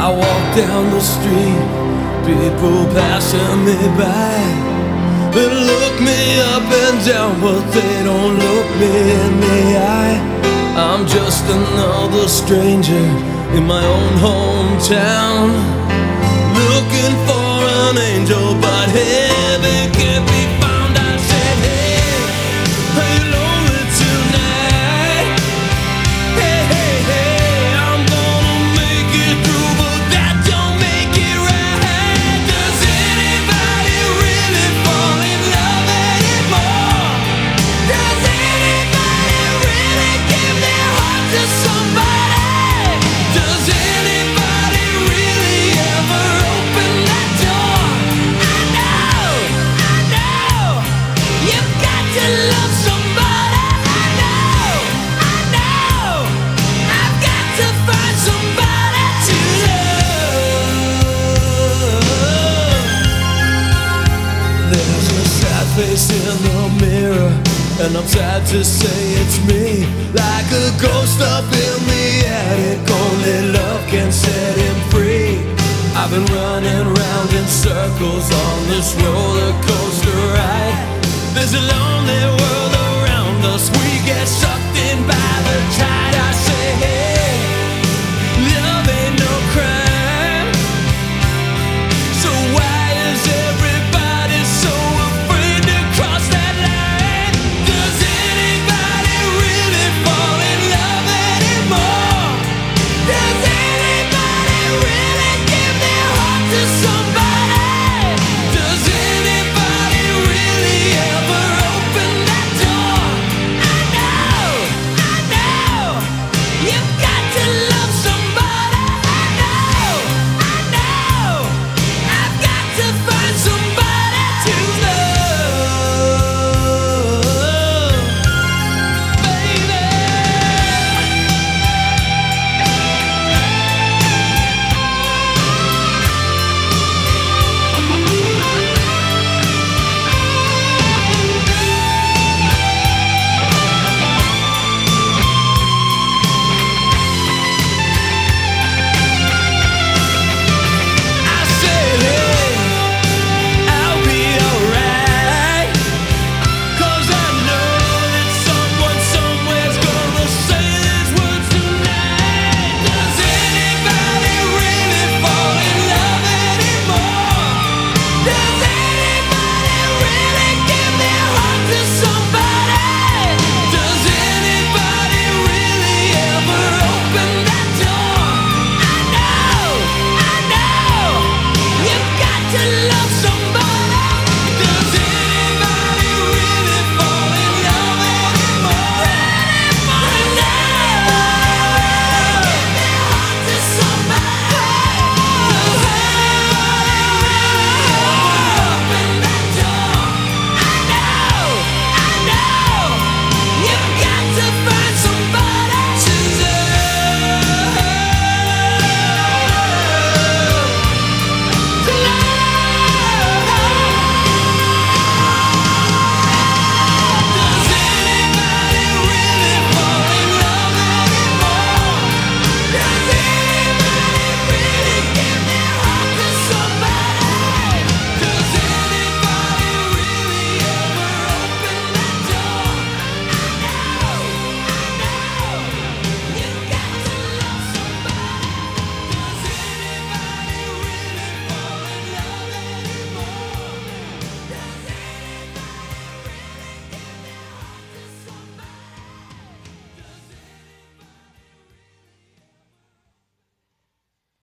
down the street, people passing me by. They look me up and down, but they don't look me in the eye. I'm just another stranger in my own hometown, looking for an angel, but heaven can't be found. Face in the mirror, and I'm sad to say it's me. Like a ghost up in the attic, only love can set him free. I've been running round in circles on this roller coaster ride.